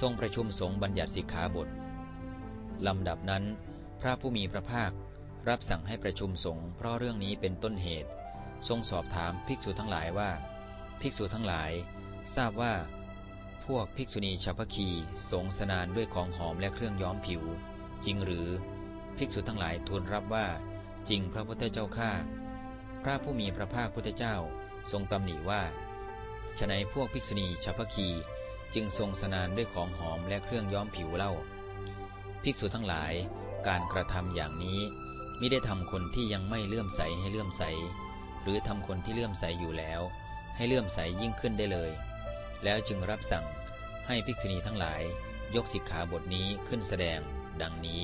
ทรงประชุมสงฆ์บัญญัติสิกขาบทลำดับนั้น พระผู้มีพระภาครับสั่งให้ประชุมสงฆ์เพราะเรื่องนี้เป็นต้นเหตุ ทรงสอบถามภิกษุทั้งหลายว่า ภิกษุทั้งหลาย ทราบว่า พวกภิกษุณีชาวพคีสงสนานด้วยของหอมและเครื่องย้อมผิว จริงหรือ ภิกษุทั้งหลายทูลรับว่า จริงพระพุทธเจ้าข้าพระผู้มีพระภาคพุทธเจ้าทรงตำหนิว่าฉนัยพวกภิกษุณีชาวพคี จึงทรงสนานด้วยของหอมและเครื่องย้อมผิวเล่า ภิกษุทั้งหลายการกระทำอย่างนี้ไม่ได้ทำคนที่ยังไม่เลื่อมใสให้เลื่อมใส หรือทำคนที่เลื่อมใสอยู่แล้ว ให้เลื่อมใสยิ่งขึ้นได้เลย แล้วจึงรับสั่งให้ภิกษุณีทั้งหลาย ยกสิกขาบทนี้ขึ้นแสดง ดังนี้